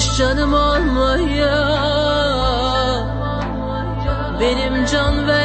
Gelmiş canım almaya Benim can ver.